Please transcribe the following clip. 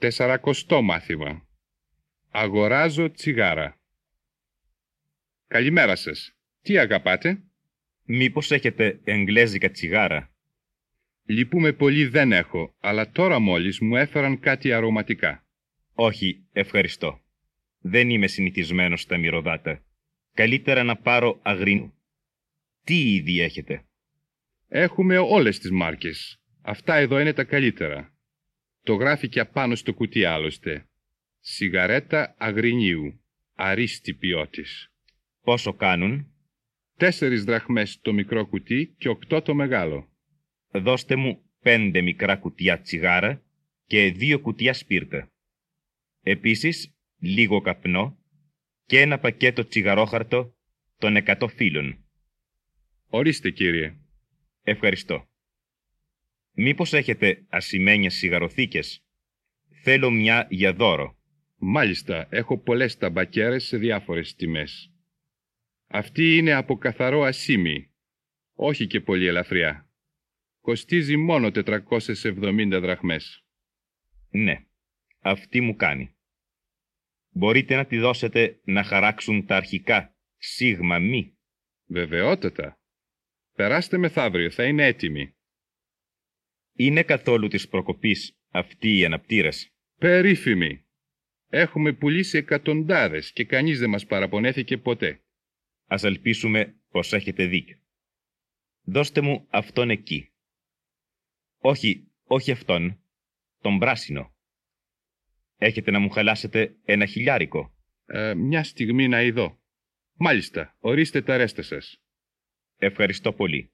Τεσσαρακοστό μάθημα. Αγοράζω τσιγάρα. Καλημέρα σας. Τι αγαπάτε; Μήπως έχετε εγγλέζικα τσιγάρα; Λυπούμε πολύ δεν έχω, αλλά τώρα μόλις μου έφεραν κάτι αρωματικά. Όχι, ευχαριστώ. Δεν είμαι συνηθισμένος στα μυρωδάτα. Καλύτερα να πάρω αγρίνου. Τι είδη έχετε; Έχουμε όλες τις μάρκες. Αυτά εδώ είναι τα καλύτερα. Το γράφει και απάνω στο κουτί άλλωστε. Σιγαρέτα αγρινίου. Αρίστη ποιότης. Πόσο κάνουν. Τέσσερις δραχμές το μικρό κουτί και οκτώ το μεγάλο. Δώστε μου πέντε μικρά κουτιά τσιγάρα και δύο κουτιά σπίρτα. Επίσης, λίγο καπνό και ένα πακέτο τσιγαρόχαρτο των εκατό φύλων. Ορίστε κύριε. Ευχαριστώ. Μήπως έχετε ασημένιες σιγαροθήκες; Θέλω μια για δώρο. Μάλιστα, έχω πολλές ταμπακέρες σε διάφορες τιμές. Αυτή είναι από καθαρό ασίμι, όχι και πολύ ελαφριά. Κοστίζει μόνο 470 δραχμές. Ναι, αυτή μου κάνει. Μπορείτε να τη δώσετε να χαράξουν τα αρχικά σίγμα μη. Βεβαιότατα. Περάστε μεθαύριο, θα είναι έτοιμη. Είναι καθόλου της προκοπής αυτή η αναπτήρας. Περίφημη. Έχουμε πουλήσει εκατοντάδες και κανείς δεν μας παραπονέθηκε ποτέ. Ας ελπίσουμε πως έχετε δίκιο. Δώστε μου αυτόν εκεί. Όχι, όχι αυτόν. Τον πράσινο. Έχετε να μου χαλάσετε ένα χιλιάρικο. Ε, μια στιγμή να ειδώ. Μάλιστα, ορίστε τα ρέστα σας. Ευχαριστώ πολύ.